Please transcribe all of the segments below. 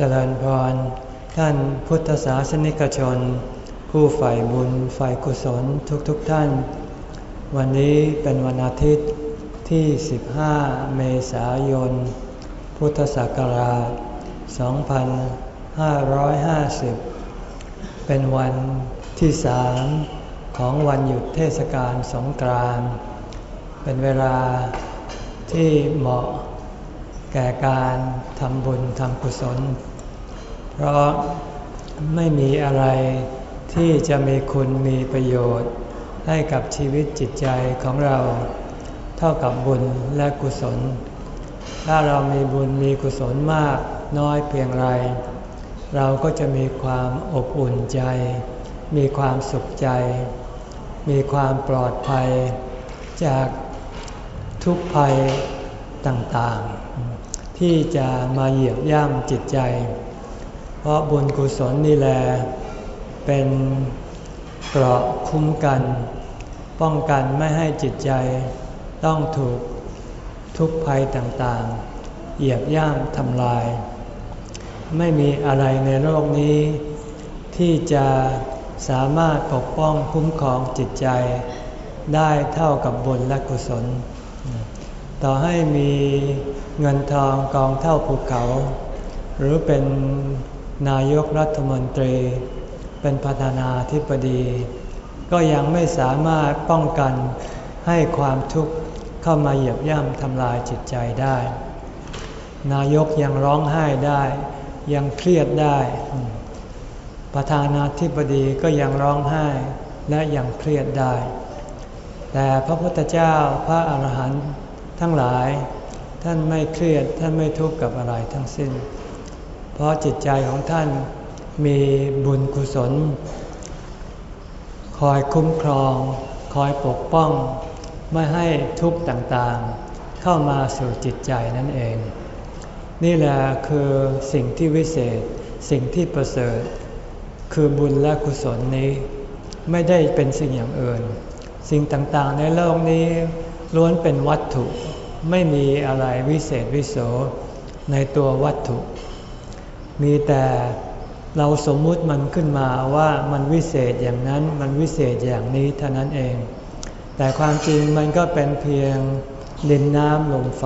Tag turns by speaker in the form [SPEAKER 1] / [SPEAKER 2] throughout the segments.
[SPEAKER 1] เจริญพร ท่านพุทธศาสนิกชน ผู้ใฝ่บุญใฝ่กุศลทุกๆทท่าน วันนี้เป็นวันอาทิตย์ที่ 15 เมษายน พุทธศักราช 2550 เป็นวันที่สามของวันหยุดเทศกาลสงกรานต์เป็นเวลาที่เหมาะแก่การทำบุญทำกุศล เพราะไม่มีอะไรที่จะมีคุณมีประโยชน์ ให้กับชีวิตจิตใจของเรา เท่ากับบุญและกุศล ถ้าเรามีบุญมีกุศลมากน้อยเพียงไร เราก็จะมีความอบอุ่นใจ มีความสุขใจ มีความปลอดภัย จากทุกภัยต่างๆ ที่จะมาเหยียบย่ำจิตใจ เพราะบุญกุศลนี่แหละเป็นเกราะคุ้มกัน ป้องกันไม่ให้จิตใจต้องถูกทุกภัยต่างๆ เหยียบย่ำทำลาย ไม่มีอะไรในโลกนี้ ที่จะสามารถปกป้องคุ้มครองจิตใจ ได้เท่ากับบุญและกุศล ต่อให้มีเงินทองกองเท่าภูเขา หรือเป็น นายกรัฐมนตรี เป็นประธานาธิบดี ก็ยังไม่สามารถป้องกันให้ความทุกข์เข้ามาเหยียบย่ำทำลายจิตใจได้ นายกยังร้องไห้ได้ ยังเครียดได้ ประธานาธิบดีก็ยังร้องไห้และยังเครียดได้ แต่พระพุทธเจ้าพระอาหารหันต์ทั้งหลาย ท่านไม่เครียดท่านไม่ทุกข์กับอะไรทั้งสิ้น เพราะจิตใจของท่านมีบุญกุศล คอยคุ้มครอง คอยปกป้อง ไม่ให้ทุกข์ต่างๆ เข้ามาสู่จิตใจนั่นเอง นี่แหละคือสิ่งที่วิเศษสิ่งที่ประเสริฐ คือบุญและกุศลนี้ ไม่ได้เป็นสิ่งอย่างอื่น สิ่งต่างๆในโลกนี้ล้วนเป็นวัตถุ ไม่มีอะไรวิเศษวิโสในตัววัตถุ มีแต่เราสมมุติมันขึ้นมาว่ามันวิเศษอย่างนั้นมันวิเศษอย่างนี้เท่านั้นเอง แต่ความจริงมันก็เป็นเพียงดินน้ำลมไฟ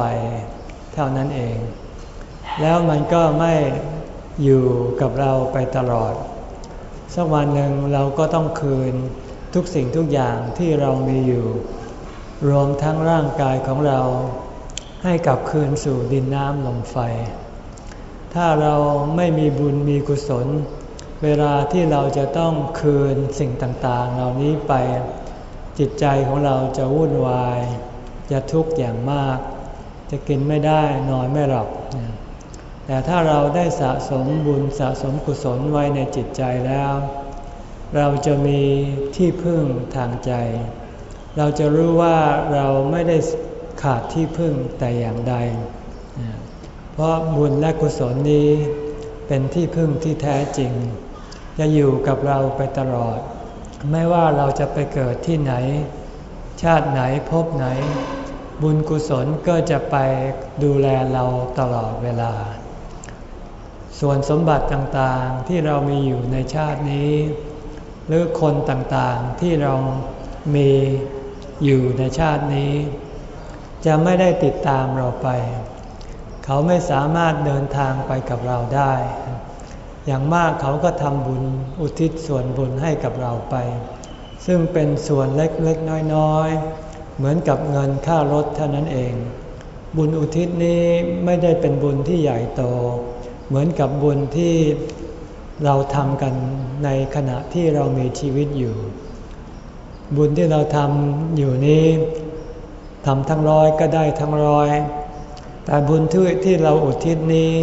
[SPEAKER 1] เท่านั้นเอง แล้วมันก็ไม่อยู่กับเราไปตลอด สักวันหนึ่งเราก็ต้องคืนทุกสิ่งทุกอย่างที่เรามีอยู่ รวมทั้งร่างกายของเราให้กลับคืนสู่ดินน้ำลมไฟ ถ้าเราไม่มีบุญมีกุศล เวลาที่เราจะต้องคืนสิ่งต่างๆ เหล่านี้ไป จิตใจของเราจะวุ่นวาย จะทุกข์อย่างมาก จะกินไม่ได้นอนไม่หลับแต่ถ้าเราได้สะสมบุญสะสมกุศลไว้ในจิตใจแล้ว เราจะมีที่พึ่งทางใจ เราจะรู้ว่าเราไม่ได้ขาดที่พึ่งแต่อย่างใด เพราะบุญและกุศลนี้เป็นที่พึ่งที่แท้จริง จะอยู่กับเราไปตลอด ไม่ว่าเราจะไปเกิดที่ไหน ชาติไหนพบไหน บุญกุศลก็จะไปดูแลเราตลอดเวลา ส่วนสมบัติต่างๆที่เรามีอยู่ในชาตินี้ หรือคนต่างๆที่เรามีอยู่ในชาตินี้ จะไม่ได้ติดตามเราไป เขาไม่สามารถเดินทางไปกับเราได้ อย่างมากเขาก็ทำบุญอุทิศส่วนบุญให้กับเราไป ซึ่งเป็นส่วนเล็กๆน้อยๆ เหมือนกับเงินค่ารถเท่านั้นเอง บุญอุทิศนี้ไม่ได้เป็นบุญที่ใหญ่โต เหมือนกับบุญที่เราทำกันในขณะที่เรามีชีวิตอยู่ บุญที่เราทำอยู่นี้ทำทั้งร้อยก็ได้ทั้งร้อย แต่บุญที่ที่เราอุทิศนี้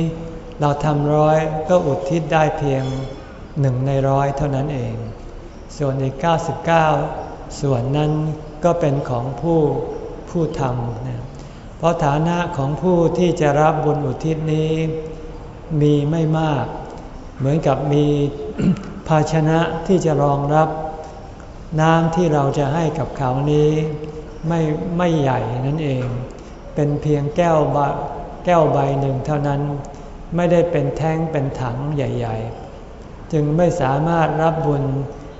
[SPEAKER 1] เราทำร้อยก็อุทิศได้เพียงหนึ่งในร้อยเท่านั้นเอง ส่วนอีก 99 ส่วนนั้นก็เป็นของผู้ผู้ทำนะเพราะฐานะของผู้ที่จะรับบุญอุทิศนี้ มีไม่มาก เหมือนกับมีภาชนะที่จะรองรับน้ำที่เราจะให้กับเขานี้ ไม่ไม่ใหญ่นั่นเอง เป็นเพียงแก้วใบแก้วใบหนึ่งเท่านั้น ไม่ได้เป็นแท้งเป็นถังใหญ่ ๆ จึงไม่สามารถรับบุญ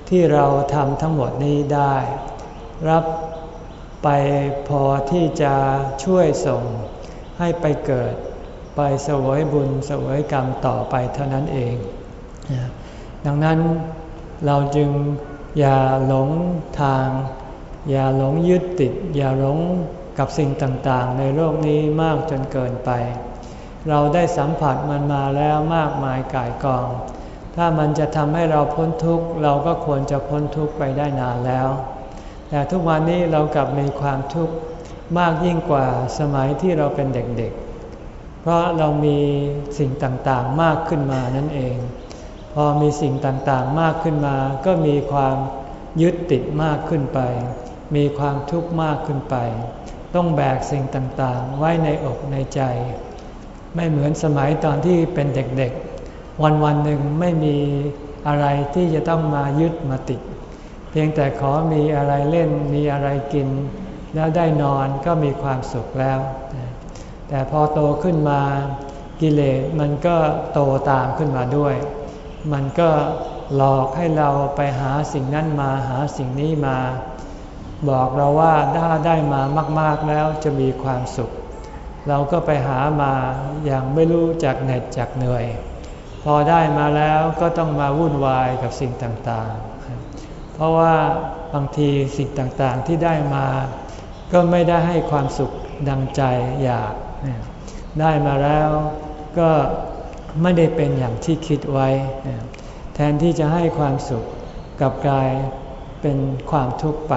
[SPEAKER 1] ที่เราทำทั้งหมดนี้ได้ รับไปพอที่จะช่วยส่งให้ไปเกิด ไปสวยบุญสวยกรรมต่อไปเท่านั้นเอง ดังนั้นเราจึงอย่าหลงทาง อย่าหลงยึดติด อย่าหลง กับสิ่งต่างๆ ในโลกนี้มากจนเกินไป เราได้สัมผัสมันมาแล้วมากมายกายกอง ถ้ามันจะทำให้เราพ้นทุกข์เราก็ควรจะพ้นทุกข์ไปได้นานแล้ว แต่ทุกวันนี้เรากลับมีความทุกข์มากยิ่งกว่าสมัยที่เราเป็นเด็กๆ เพราะเรามีสิ่งต่างๆมากขึ้นมานั่นเอง พอมีสิ่งต่างๆมากขึ้นมา ก็มีความยึดติดมากขึ้นไป มีความทุกข์มากขึ้นไป ต้องแบกสิ่งต่างๆ ไว้ในอกในใจ ไม่เหมือนสมัยตอนที่เป็นเด็กๆ วันวันหนึ่งไม่มีอะไรที่จะต้องมายึดมาติด เพียงแต่ขอมีอะไรเล่นมีอะไรกิน แล้วได้นอนก็มีความสุขแล้ว แต่พอโตขึ้นมากิเลสมันก็โตตามขึ้นมาด้วย มันก็หลอกให้เราไปหาสิ่งนั้นมาหาสิ่งนี้มา บอกเราว่าถ้าได้มามาก ๆแล้วจะมีความสุข เราก็ไปหามาอย่างไม่รู้จักเหน็ดจากเหนื่อย พอได้มาแล้วก็ต้องมาวุ่นวายกับสิ่งต่างๆ เพราะว่าบางทีสิ่งต่างๆที่ได้มา ก็ไม่ได้ให้ความสุขดังใจอยาก ได้มาแล้วก็ไม่ได้เป็นอย่างที่คิดไว้ แทนที่จะให้ความสุขกับกายเป็นความทุกข์ไป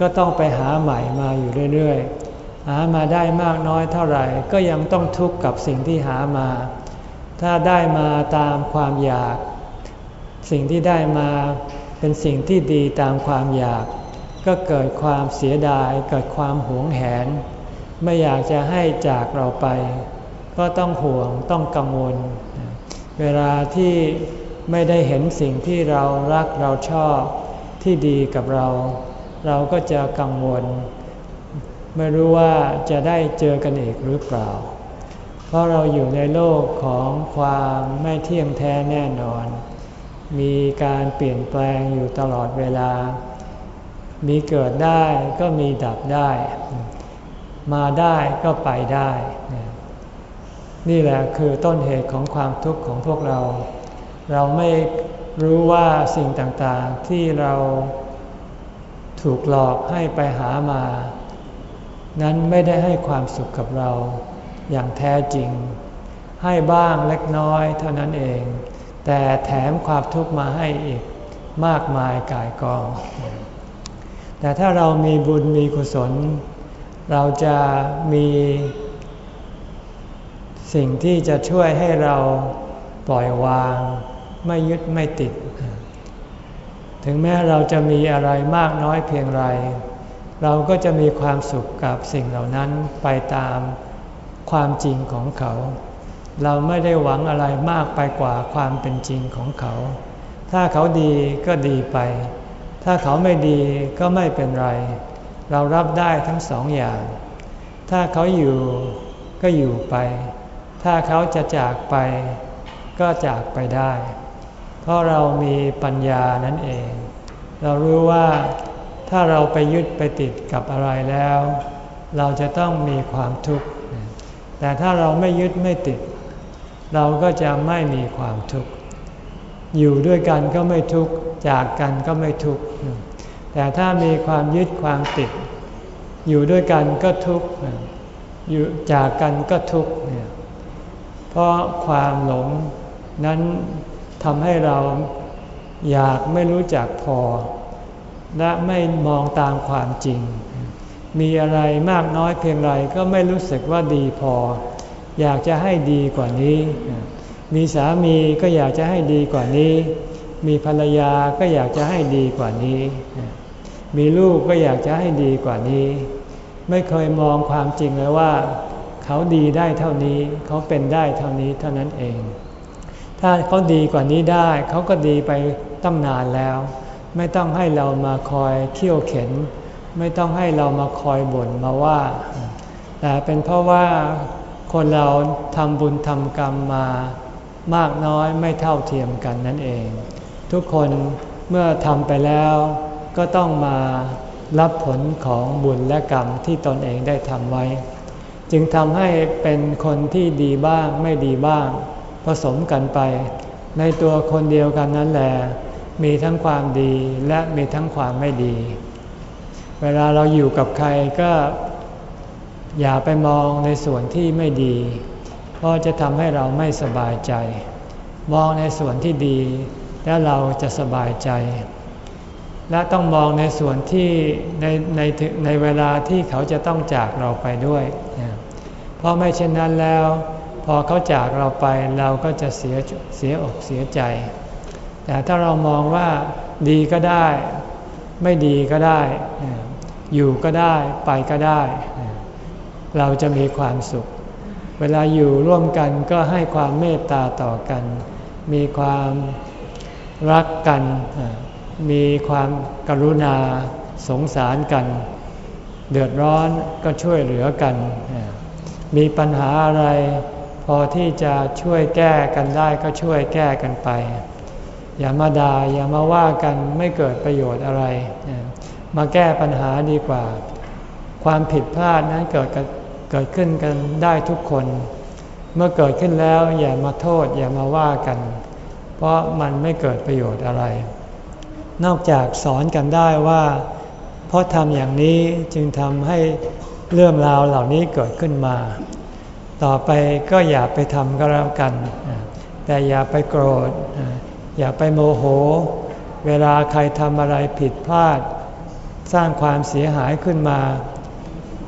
[SPEAKER 1] ก็ต้องไปหาใหม่มาอยู่เรื่อยๆ หามาได้มากน้อยเท่าไหร่ ก็ยังต้องทุกข์กับสิ่งที่หามา ถ้าได้มาตามความอยาก สิ่งที่ได้มาเป็นสิ่งที่ดีตามความอยาก ก็เกิดความเสียดาย เกิดความหวงแหน ไม่อยากจะให้จากเราไป ก็ต้องห่วงต้องกังวล เวลาที่ไม่ได้เห็นสิ่งที่เรารักเราชอบที่ดีกับเรา เราก็จะกังวล ไม่รู้ว่าจะได้เจอกันอีกหรือเปล่า เพราะเราอยู่ในโลกของความไม่เที่ยงแท้แน่นอน มีการเปลี่ยนแปลงอยู่ตลอดเวลา มีเกิดได้ก็มีดับได้ มาได้ก็ไปได้ นี่แหละคือต้นเหตุของความทุกข์ของพวกเรา เราไม่รู้ว่าสิ่งต่างๆที่เรา ถูกหลอกให้ไปหามา นั้นไม่ได้ให้ความสุขกับเราอย่างแท้จริง ให้บ้างเล็กน้อยเท่านั้นเอง แต่แถมความทุกข์มาให้อีกมากมายกายกอง แต่ถ้าเรามีบุญมีกุศล เราจะมีสิ่งที่จะช่วยให้เราปล่อยวาง ไม่ยึดไม่ติด ถึงแม้เราจะมีอะไรมากน้อยเพียงไร เราก็จะมีความสุขกับสิ่งเหล่านั้นไปตามความจริงของเขา เราไม่ได้หวังอะไรมากไปกว่าความเป็นจริงของเขา ถ้าเขาดีก็ดีไป ถ้าเขาไม่ดีก็ไม่เป็นไร เรารับได้ทั้งสองอย่าง ถ้าเขาอยู่ก็อยู่ไป ถ้าเขาจะจากไป ก็จากไปได้ เพราะเรามีปัญญานั่นเอง เรารู้ว่าถ้าเราไปยึดไปติดกับอะไรแล้ว เราจะต้องมีความทุกข์ แต่ถ้าเราไม่ยึดไม่ติด เราก็จะไม่มีความทุกข์ อยู่ด้วยกันก็ไม่ทุกข์ จากกันก็ไม่ทุกข์ แต่ถ้ามีความยึดความติด อยู่ด้วยกันก็ทุกข์ อยู่จากกันก็ทุกข์ เพราะความหลงนั้น ทำให้เราอยากไม่รู้จักพอ และไม่มองตามความจริง มีอะไรมากน้อยเพียงไรก็ไม่รู้สึกว่าดีพอ อยากจะให้ดีกว่านี้ มีสามีก็อยากจะให้ดีกว่านี้ มีภรรยาก็อยากจะให้ดีกว่านี้ มีลูกก็อยากจะให้ดีกว่านี้ ไม่เคยมองความจริงเลยว่า เขาดีได้เท่านี้ เขาเป็นได้เท่านี้เท่านั้นเอง ถ้าเขาดีกว่านี้ได้เขาก็ดีไปตั้งนานแล้ว ไม่ต้องให้เรามาคอยเที่ยวเข็น ไม่ต้องให้เรามาคอยบ่นมาว่า แต่เป็นเพราะว่าคนเราทำบุญทำกรรมมามากน้อยไม่เท่าเทียมกันนั่นเอง ทุกคนเมื่อทำไปแล้วก็ต้องมารับผลของบุญและกรรมที่ตนเองได้ทำไว้ จึงทำให้เป็นคนที่ดีบ้างไม่ดีบ้าง ผสมกันไป ในตัวคนเดียวกันนั่นแหละมีทั้งความดีและมีทั้งความไม่ดี เวลาเราอยู่กับใครก็อย่าไปมองในส่วนที่ไม่ดี เพราะจะทำให้เราไม่สบายใจ มองในส่วนที่ดี แล้วเราจะสบายใจ และต้องมองในส่วนที่ในในในเวลาที่เขาจะต้องจากเราไปด้วย เพราะไม่เช่นนั้นแล้ว พอเขาจากเราไปเราก็จะเสียเสียอกเสียใจ แต่ถ้าเรามองว่าดีก็ได้ ไม่ดีก็ได้ อยู่ก็ได้ไปก็ได้ เราจะมีความสุข เวลาอยู่ร่วมกันก็ให้ความเมตตาต่อกัน มีความรักกัน มีความกรุณาสงสารกัน เดือดร้อนก็ช่วยเหลือกัน มีปัญหาอะไร พอที่จะช่วยแก้กันได้ก็ช่วยแก้กันไป อย่ามาด่าอย่ามาว่ากันไม่เกิดประโยชน์อะไร มาแก้ปัญหาดีกว่า ความผิดพลาดนั้นเกิดเกิดขึ้นกันได้ทุกคน เมื่อเกิดขึ้นแล้วอย่ามาโทษอย่ามาว่ากัน เพราะมันไม่เกิดประโยชน์อะไร นอกจากสอนกันได้ว่า เพราะทำอย่างนี้จึงทำให้เรื่องราวเหล่านี้เกิดขึ้นมา ต่อไปก็อย่าไปทำก็แล้วกัน แต่อย่าไปโกรธ อย่าไปโมโห เวลาใครทำอะไรผิดพลาด สร้างความเสียหายขึ้นมา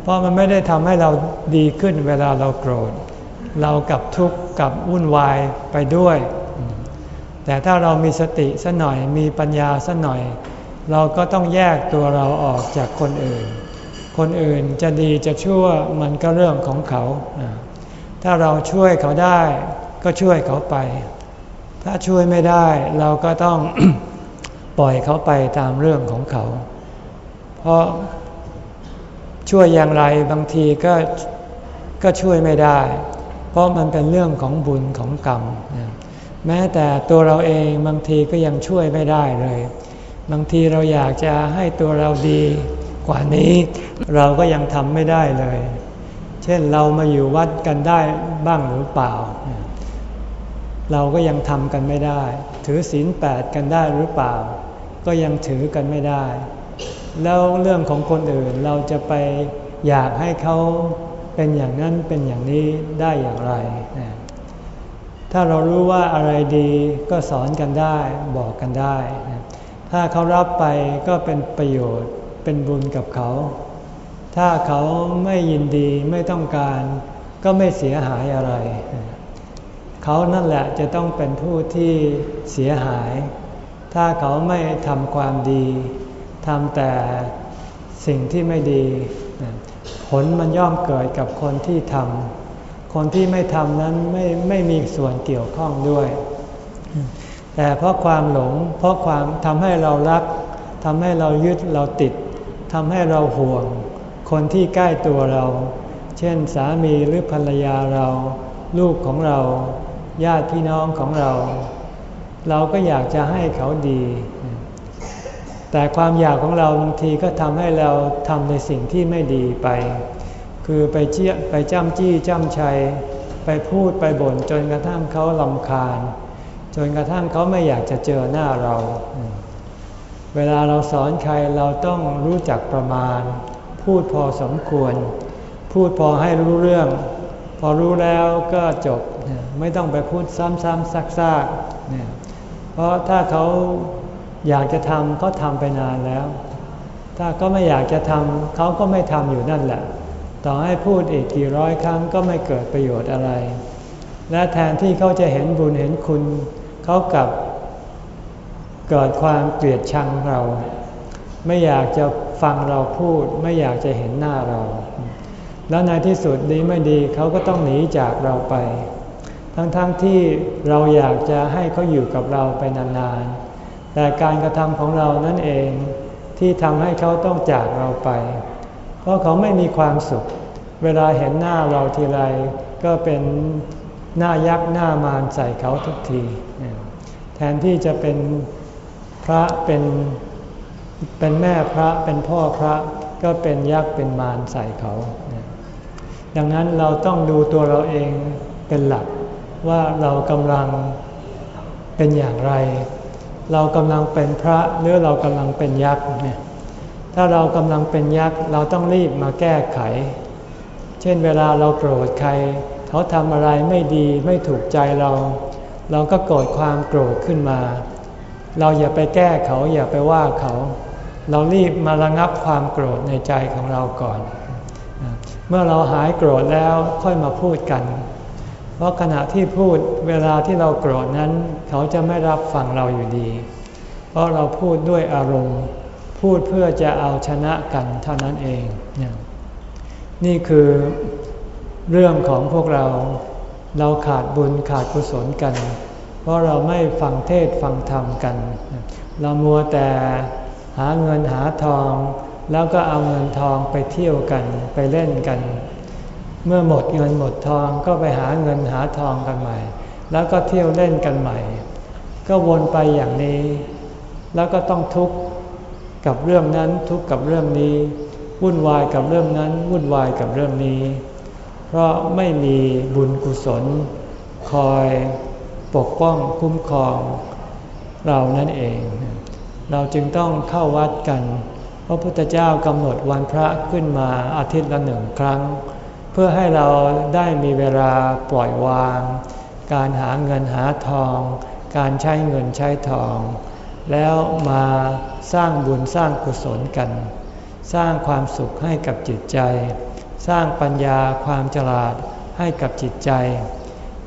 [SPEAKER 1] เพราะมันไม่ได้ทำให้เราดีขึ้นเวลาเราโกรธ เรากับทุกข์กับวุ่นวายไปด้วย แต่ถ้าเรามีสติสัหน่อยมีปัญญาสัหน่อย เราก็ต้องแยกตัวเราออกจากคนอื่น คนอื่นจะดีจะชั่วมันก็เรื่องของเขา ถ้าเราช่วยเขาได้ ก็ช่วยเขาไป ถ้าช่วยไม่ได้เราก็ต้องปล่อยเขาไปตามเรื่องของเขา เพราะช่วยอย่างไรบางทีก็ก็ช่วยไม่ได้ เพราะมันเป็นเรื่องของบุญของกรรม แม้แต่ตัวเราเองบางทีก็ยังช่วยไม่ได้เลย บางทีเราอยากจะให้ตัวเราดีกว่านี้ เราก็ยังทำไม่ได้เลย ช่นเรามาอยู่วัดกันได้บ้างหรือเปล่า เราก็ยังทำกันไม่ได้ ถือศีลแปดกันได้หรือเปล่า ก็ยังถือกันไม่ได้ แล้วเรื่องของคนอื่นเราจะไปอยากให้เขาเป็นอย่างนั้นเป็นอย่างนี้ได้อย่างไร ถ้าเรารู้ว่าอะไรดีก็สอนกันได้บอกกันได้ ถ้าเขารับไปก็เป็นประโยชน์เป็นบุญกับเขา ถ้าเขาไม่ยินดีไม่ต้องการ ก็ไม่เสียหายอะไร เขานั่นแหละจะต้องเป็นผู้ที่เสียหาย ถ้าเขาไม่ทำความดีทำแต่สิ่งที่ไม่ดี ผลมันย่อมเกิดกับคนที่ทำคนที่ไม่ทำนั้นไม่ไม่มีส่วนเกี่ยวข้องด้วย แต่เพราะความหลง เพราะความทำให้เรารักทำให้เรายึดเราติดทำให้เราห่วง คนที่ใกล้ตัวเรา เช่นสามีหรือภรรยาเรา ลูกของเรา ญาติพี่น้องของเรา เราก็อยากจะให้เขาดี แต่ความอยากของเราบางทีก็ทำให้เราทำในสิ่งที่ไม่ดีไป คือไปเจี้ยไปจ้ำจี้จ้ำชัย ไปพูดไปบ่นจนกระทั่งเขาลำคาญ จนกระทั่งเขาไม่อยากจะเจอหน้าเรา เวลาเราสอนใครเราต้องรู้จักประมาณ พูดพอสมควร พูดพอให้รู้เรื่อง พอรู้แล้วก็จบ ไม่ต้องไปพูดซ้ำๆซักๆ เพราะถ้าเขาอยากจะทำก็ทำไปนานแล้ว ถ้าก็ไม่อยากจะทำเขาก็ไม่ทำอยู่นั่นแหละ ต่อให้พูดอีกกี่ร้อยครั้งก็ไม่เกิดประโยชน์อะไร และแทนที่เขาจะเห็นบุญเห็นคุณ เขากลับเกิดความเกลียดชังเรา ไม่อยากจะ ฟังเราพูดไม่อยากจะเห็นหน้าเรา แล้วในที่สุดดีไม่ดีเขาก็ต้องหนีจากเราไป ทั้งๆทที่เราอยากจะให้เขาอยู่กับเราไปนานๆ แต่การกระทำของเรานั่นเองที่ทำให้เขาต้องจากเราไป เพราะเขาไม่มีความสุข เวลาเห็นหน้าเราทีไรก็เป็นหน้ายักษ์หน้ามารใส่เขาทุกที แทนที่จะเป็นพระเป็น เป็นแม่พระเป็นพ่อพระก็เป็นยักษ์เป็นมารใส่เขา ดังนั้นเราต้องดูตัวเราเองเป็นหลัก ว่าเรากำลังเป็นอย่างไร เรากำลังเป็นพระหรือเรากำลังเป็นยักษ์เนี่ยถ้าเรากำลังเป็นยักษ์เราต้องรีบมาแก้ไข เช่นเวลาเราโกรธใคร เขาทำอะไรไม่ดีไม่ถูกใจเรา เราก็โกรธความโกรธขึ้นมา เราอย่าไปแก้เขาอย่าไปว่าเขา เรารีบมาระงับความโกรธในใจของเราก่อน เมื่อเราหายโกรธแล้วค่อยมาพูดกัน เพราะขณะที่พูดเวลาที่เราโกรธนั้น เขาจะไม่รับฟังเราอยู่ดี เพราะเราพูดด้วยอารมณ์ พูดเพื่อจะเอาชนะกันเท่านั้นเอง นี่คือเรื่องของพวกเราเราขาดบุญขาดกุศลกัน เพราะเราไม่ฟังเทศฟังธรรมกัน เรามัวแต่ หาเงินหาทอง แล้วก็เอาเงินทองไปเที่ยวกันไปเล่นกัน เมื่อหมดเงินหมดทองก็ไปหาเงินหาทองกันใหม่ แล้วก็เที่ยวเล่นกันใหม่ ก็วนไปอย่างนี้ แล้วก็ต้องทุกข์กับเรื่องนั้นทุกข์กับเรื่องนี้ วุ่นวายกับเรื่องนั้น วุ่นวายกับเรื่องนี้ เพราะไม่มีบุญกุศล คอยปกป้องคุ้มครองเรานั่นเอง เราจึงต้องเข้าวัดกัน พระพุทธเจ้ากำหนดวันพระขึ้นมาอาทิตย์ละหนึ่งครั้ง เพื่อให้เราได้มีเวลาปล่อยวาง การหาเงินหาทอง การใช้เงินใช้ทอง แล้วมาสร้างบุญสร้างกุศลกัน สร้างความสุขให้กับจิตใจ สร้างปัญญาความฉลาดให้กับจิตใจ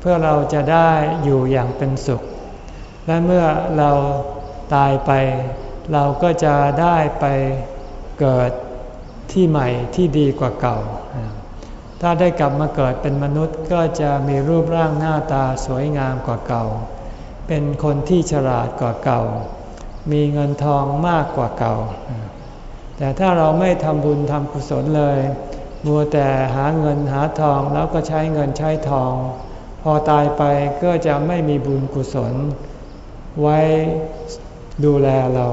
[SPEAKER 1] เพื่อเราจะได้อยู่อย่างเป็นสุข และเมื่อเรา ตายไป เราก็จะได้ไปเกิดที่ใหม่ที่ดีกว่าเก่า ถ้าได้กลับมาเกิดเป็นมนุษย์ก็จะมีรูปร่างหน้าตาสวยงามกว่าเก่า เป็นคนที่ฉลาดกว่าเก่า มีเงินทองมากกว่าเก่า แต่ถ้าเราไม่ทำบุญทำกุศลเลย มัวแต่หาเงินหาทองแล้วก็ใช้เงินใช้ทอง พอตายไปก็จะไม่มีบุญกุศล ไว้ ดูแลเรา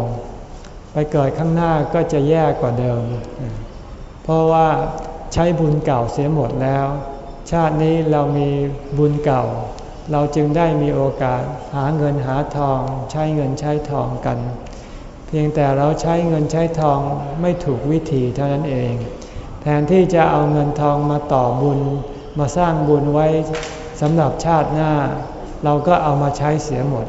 [SPEAKER 1] ไปเกิดข้างหน้าก็จะแย่กว่าเดิม เพราะว่าใช้บุญเก่าเสียหมดแล้ว ชาตินี้เรามีบุญเก่า เราจึงได้มีโอกาสหาเงินหาทองใช้เงินใช้ทองกัน เพียงแต่เราใช้เงินใช้ทองไม่ถูกวิธีเท่านั้นเอง แทนที่จะเอาเงินทองมาต่อบุญ มาสร้างบุญไว้สำหรับชาติหน้า เราก็เอามาใช้เสียหมด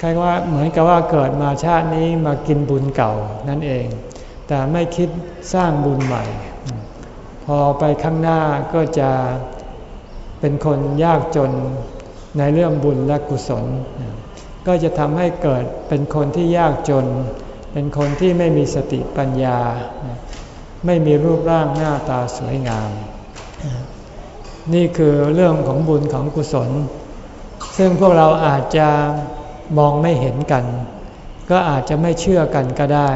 [SPEAKER 1] คล้ายว่าเหมือนกับว่าเกิดมาชาตินี้มากินบุญเก่านั่นเอง แต่ไม่คิดสร้างบุญใหม่ พอไปข้างหน้าก็จะเป็นคนยากจนในเรื่องบุญและกุศล ก็จะทำให้เกิดเป็นคนที่ยากจน เป็นคนที่ไม่มีสติปัญญา ไม่มีรูปร่างหน้าตาสวยงาม นี่คือเรื่องของบุญของกุศล ซึ่งพวกเราอาจจะ มองไม่เห็นกัน ก็อาจจะไม่เชื่อกันก็ได้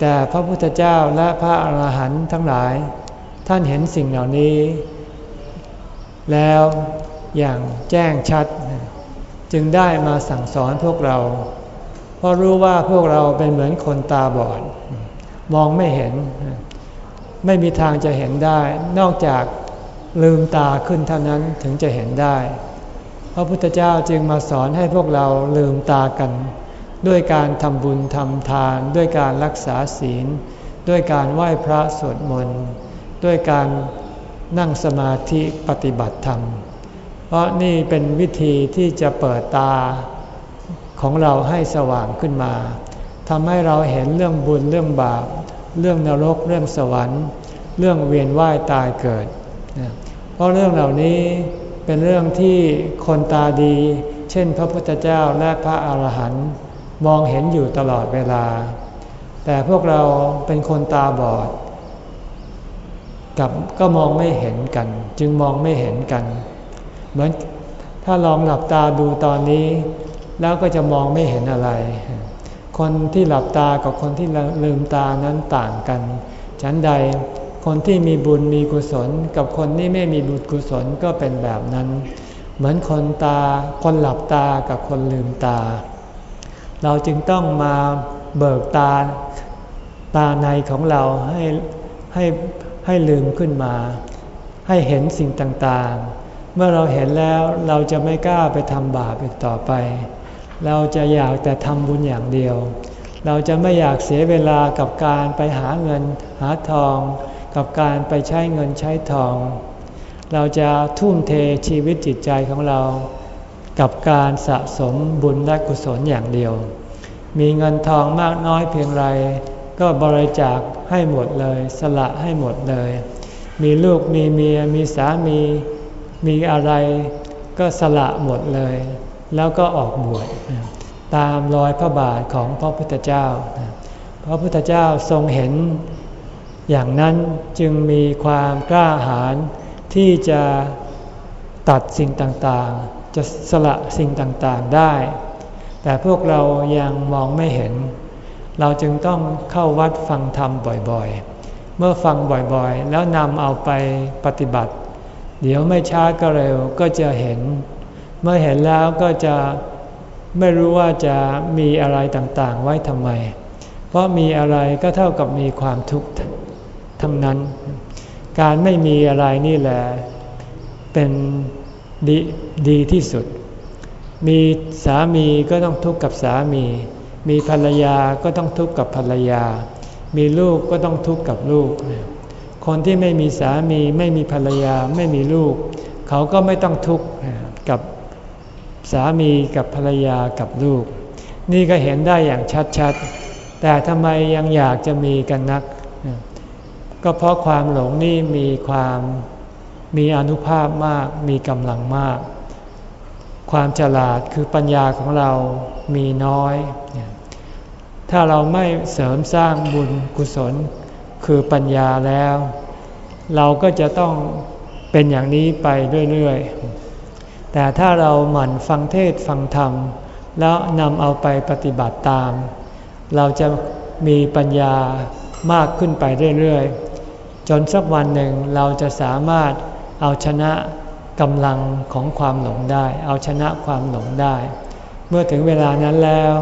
[SPEAKER 1] แต่พระพุทธเจ้าและพระอรหันต์ทั้งหลาย ท่านเห็นสิ่งเหล่านี้ แล้วอย่างแจ้งชัด จึงได้มาสั่งสอนพวกเรา เพราะรู้ว่าพวกเราเป็นเหมือนคนตาบอด มองไม่เห็น ไม่มีทางจะเห็นได้ นอกจากลืมตาขึ้นเท่านั้นถึงจะเห็นได้ พระพุทธเจ้าจึงมาสอนให้พวกเราลืมตากัน ด้วยการทำบุญทำทาน ด้วยการรักษาศีล ด้วยการไหว้พระสวดมนต์ด้วยการนั่งสมาธิปฏิบัติธรรม เพราะนี่เป็นวิธีที่จะเปิดตาของเราให้สว่างขึ้นมาทำให้เราเห็นเรื่องบุญเรื่องบาป เรื่องนรกเรื่องสวรรค์ เรื่องเวียนว่ายตายเกิด เพราะเรื่องเหล่านี้ เป็นเรื่องที่คนตาดี เช่นพระพุทธเจ้าและพระอาหารหันต์มองเห็นอยู่ตลอดเวลา แต่พวกเราเป็นคนตาบอด กับก็มองไม่เห็นกัน จึงมองไม่เห็นกัน เหมือนถ้าลองหลับตาดูตอนนี้ แล้วก็จะมองไม่เห็นอะไร คนที่หลับตากับคนที่ลืมตานั้นต่างกัน ฉันใด คนที่มีบุญมีกุศล กับคนที่ไม่มีบุญกุศลก็เป็นแบบนั้น เหมือนคนตาคนหลับตากับคนลืมตา เราจึงต้องมาเบิกตาตาในของเราให้ให้ให้ลืมขึ้นมา ให้เห็นสิ่งต่างๆ เมื่อเราเห็นแล้วเราจะไม่กล้าไปทำบาปอีกต่อไป เราจะอยากแต่ทำบุญอย่างเดียว เราจะไม่อยากเสียเวลากับการไปหาเงินหาทอง กับการไปใช้เงินใช้ทอง เราจะทุ่มเทชีวิตจิตใจของเรา กับการสะสมบุญและกุศลอย่างเดียว มีเงินทองมากน้อยเพียงไร ก็บริจาคให้หมดเลย สละให้หมดเลย มีลูกมีเมียมีสามีมีอะไรก็สละหมดเลย แล้วก็ออกบวชตามรอยพระบาทของพระพุทธเจ้า พระพุทธเจ้าทรงเห็น อย่างนั้นจึงมีความกล้าหาญที่จะตัดสิ่งต่างๆ จะสละสิ่งต่างๆได้ แต่พวกเรายังมองไม่เห็น เราจึงต้องเข้าวัดฟังธรรมบ่อยๆ เมื่อฟังบ่อยๆ แล้วนำเอาไปปฏิบัติ เดี๋ยวไม่ช้าก็เร็วก็จะเห็น เมื่อเห็นแล้วก็จะไม่รู้ว่าจะมีอะไรต่างๆ ไว้ทำไม เพราะมีอะไรก็เท่ากับมีความทุกข์ ทั้งนั้น การไม่มีอะไรนี่แหละเป็นดดีที่สุด มีสามีก็ต้องทุกข์กับสามี มีภรรยาก็ต้องทุกข์กับภรรยา มีลูกก็ต้องทุกข์กับลูก คนที่ไม่มีสามีไม่มีภรรยาไม่มีลูก เขาก็ไม่ต้องทุกข์กับสามีกับภรรยากับลูก นี่ก็เห็นได้อย่างชัดๆ แต่ทำไมยังอยากจะมีกันนัก ก็เพราะความหลงนี่มีความมีอนุภาพมาก มีกำลังมาก ความฉลาดคือปัญญาของเรามีน้อย ถ้าเราไม่เสริมสร้างบุญกุศลคือปัญญาแล้ว เราก็จะต้องเป็นอย่างนี้ไปเรื่อยๆ แต่ถ้าเราหมั่นฟังเทศฟังธรรม แล้วนำเอาไปปฏิบัติตาม เราจะมีปัญญามากขึ้นไปเรื่อยๆ จนสักวันหนึ่งเราจะสามารถเอาชนะกำลังของความหลงได้ เอาชนะความหลงได้ เมื่อถึงเวลานั้นแล้ว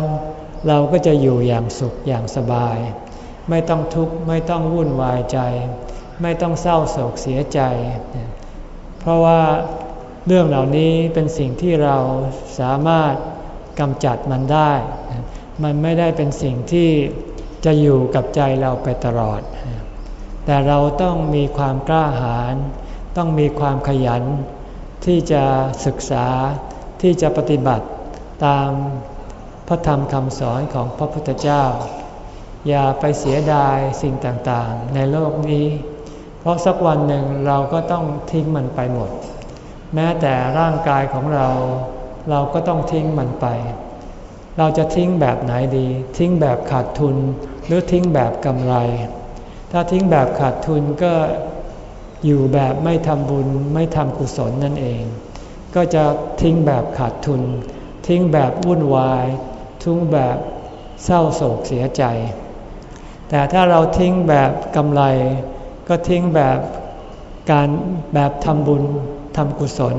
[SPEAKER 1] เราก็จะอยู่อย่างสุขอย่างสบาย ไม่ต้องทุกข์ไม่ต้องวุ่นวายใจ ไม่ต้องเศร้าโศกเสียใจ เพราะว่าเรื่องเหล่านี้เป็นสิ่งที่เราสามารถกำจัดมันได้ มันไม่ได้เป็นสิ่งที่จะอยู่กับใจเราไปตลอด แต่เราต้องมีความกล้าหาญต้องมีความขยัน ที่จะศึกษาที่จะปฏิบัติตามพระธรรมคำสอนของพระพุทธเจ้า อย่าไปเสียดายสิ่งต่างๆ ในโลกนี้ เพราะสักวันหนึ่งเราก็ต้องทิ้งมันไปหมด แม้แต่ร่างกายของเรา เราก็ต้องทิ้งมันไป เราจะทิ้งแบบไหนดี ทิ้งแบบขาดทุนหรือทิ้งแบบกำไร ถ้าทิ้งแบบขาดทุนก็อยู่แบบไม่ทำบุญไม่ทำกุศลนั่นเอง ก็จะทิ้งแบบขาดทุน ทิ้งแบบวุ่นวายทุกแบบเศร้าโศกเสียใจ แต่ถ้าเราทิ้งแบบกำไร ก็ทิ้งแบบการแบบทำบุญทำกุศล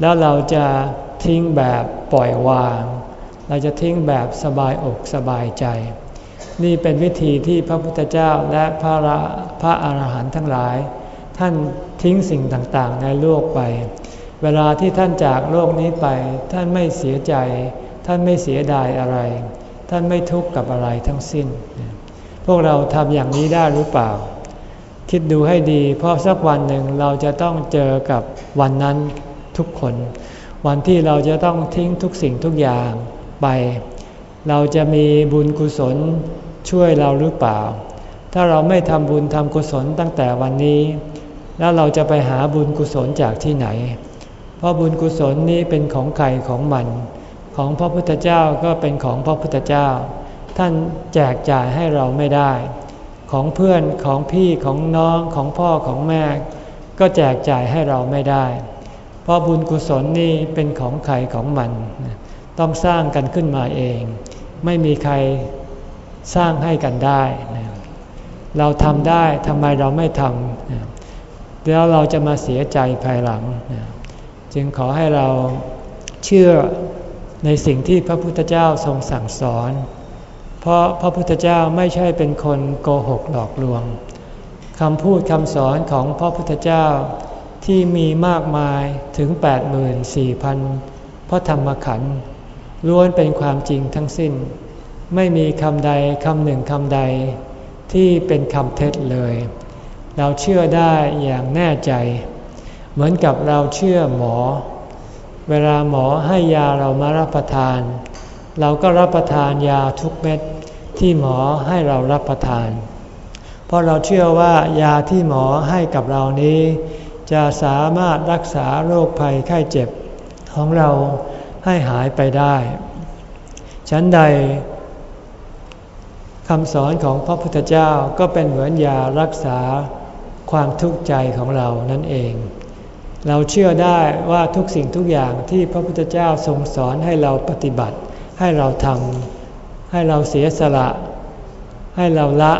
[SPEAKER 1] แล้วเราจะทิ้งแบบปล่อยวาง เราจะทิ้งแบบสบายอกสบายใจ นี่เป็นวิธีที่พระพุทธเจ้าและพระพระอาหารหันต์ทั้งหลาย ท่านทิ้งสิ่งต่างๆ ในโลกไป เวลาที่ท่านจากโลกนี้ไป ท่านไม่เสียใจ ท่านไม่เสียดายอะไร ท่านไม่ทุกข์กับอะไรทั้งสิ้น พวกเราทำอย่างนี้ได้หรือเปล่า คิดดูให้ดี เพราะสักวันหนึ่งเราจะต้องเจอกับวันนั้นทุกคน วันที่เราจะต้องทิ้งทุกสิ่งทุกอย่างไปเราจะมีบุญกุศล ช่วยเราหรือเปล่า ถ้าเราไม่ทำบุญทำกุศลตั้งแต่วันนี้ แล้วเราจะไปหาบุญกุศลจากที่ไหน เพราะบุญกุศลนี้เป็นของใครของมัน ของพระพุทธเจ้าก็เป็นของพระพุทธเจ้า ท่านแจกจ่ายให้เราไม่ได้ ของเพื่อนของพี่ของน้องของพ่อของแม่ ก็แจกจ่ายให้เราไม่ได้ เพราะบุญกุศลนี่เป็นของใครของมัน ต้องสร้างกันขึ้นมาเอง ไม่มีใคร สร้างให้กันได้ เราทำได้ทำไมเราไม่ทำแล้วเราจะมาเสียใจภายหลัง จึงขอให้เราเชื่อในสิ่งที่พระพุทธเจ้าทรงสั่งสอน เพราะพระพุทธเจ้าไม่ใช่เป็นคนโกหกหลอกลวงคำพูดคำสอนของพระพุทธเจ้าที่มีมากมายถึง 84,000พระธรรมขันธ์ล้วนเป็นความจริงทั้งสิ้น ไม่มีคำใดคำหนึ่งคำใดที่เป็นคำเท็จเลย เราเชื่อได้อย่างแน่ใจ เหมือนกับเราเชื่อหมอ เวลาหมอให้ยาเรามารับประทาน เราก็รับประทานยาทุกเม็ดที่หมอให้เรารับประทาน เพราะเราเชื่อว่ายาที่หมอให้กับเรานี้ จะสามารถรักษาโรคภัยไข้เจ็บของเราให้หายไปได้ ฉันใด คำสอนของพระพุทธเจ้าก็เป็นเหมือนยารักษาความทุกข์ใจของเรานั่นเอง เราเชื่อได้ว่าทุกสิ่งทุกอย่างที่พระพุทธเจ้าทรงสอนให้เราปฏิบัติ ให้เราทำให้เราเสียสละ ให้เราละ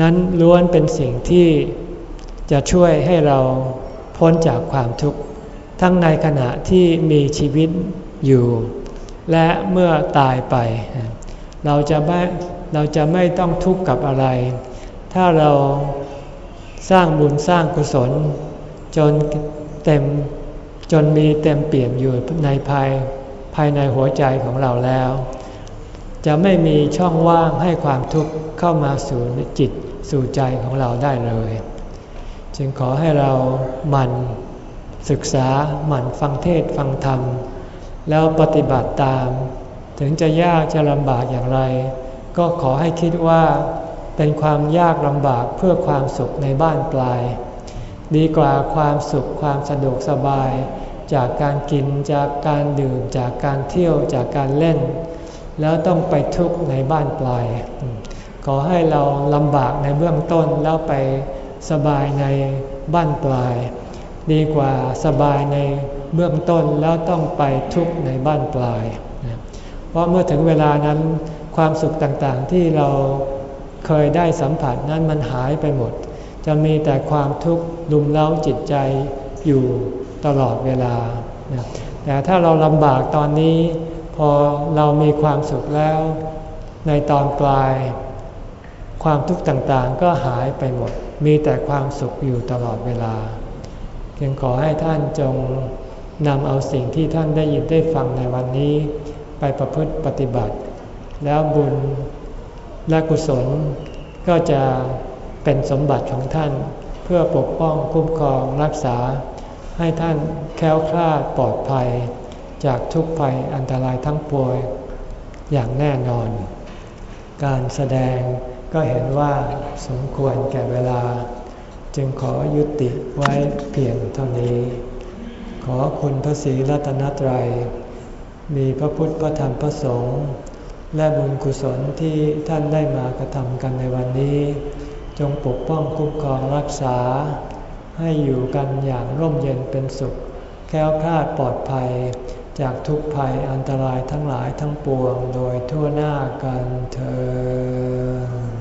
[SPEAKER 1] นั้นล้วนเป็นสิ่งที่จะช่วยให้เราพ้นจากความทุกข์ ทั้งในขณะที่มีชีวิตอยู่ และเมื่อตายไป เราจะไม่เราจะไม่ต้องทุกข์กับอะไร ถ้าเราสร้างบุญสร้างกุศล จนเต็มจนมีเต็มเปี่ยมอยู่ในภายภายในหัวใจของเราแล้ว จะไม่มีช่องว่างให้ความทุกข์เข้ามาสู่จิตสู่ใจของเราได้เลย จึงขอให้เราหมั่นศึกษาหมั่นฟังเทศฟังธรรม แล้วปฏิบัติตาม ถึงจะยากจะลำบากอย่างไร ก็ขอให้คิดว่า เป็นความยากลำบากเพื่อความสุขในบ้านปลาย ดีกว่าความสุขความสะดวกสบาย จากการกินจากการดื่ม จากการเที่ยวจากการเล่น แล้วต้องไปทุกข์ในบ้านปลาย ขอให้เราลำบากในเบื้องต้นแล้วไปสบายในบ้านปลาย ดีกว่าสบายในเบื้องต้นแล้วต้องไปทุกข์ในบ้านปลาย ราะเมื่อถึงเวลานั้นความสุขต่างๆที่เราเคยได้สัมผัสนั้นมันหายไปหมด จะมีแต่ความทุกข์ลุมเล้าจิตใจอยู่ตลอดเวลา แต่ถ้าเราลำบากตอนนี้ พอเรามีความสุขแล้ว ในตอนปลาย ความทุกข์ต่างๆก็หายไปหมด มีแต่ความสุขอยู่ตลอดเวลาจึงขอให้ท่านจงนำเอาสิ่งที่ท่านได้ยินได้ฟังในวันนี้ ไปประพฤติปฏิบัติ แล้วบุญและกุศลก็จะเป็นสมบัติของท่าน เพื่อปกป้องคุ้มครองรักษา ให้ท่านแค้วคลาดปลอดภัย จากทุกภัยอันตรายทั้งปวงอย่างแน่นอน การแสดงก็เห็นว่าสมควรแก่เวลา จึงขอยุติไว้เพียงเท่านี้ ขอคุณพระศรีรัตนตรัย มีพระพุทธพระธรรมพระสงฆ์และบุญกุศลที่ท่านได้มากระทำกันในวันนี้ จงปกป้องคุ้มครองรักษา ให้อยู่กันอย่างร่มเย็นเป็นสุขแค้วคลาดปลอดภัย จากทุกภัยอันตรายทั้งหลายทั้งปวงโดยทั่วหน้ากันเธอ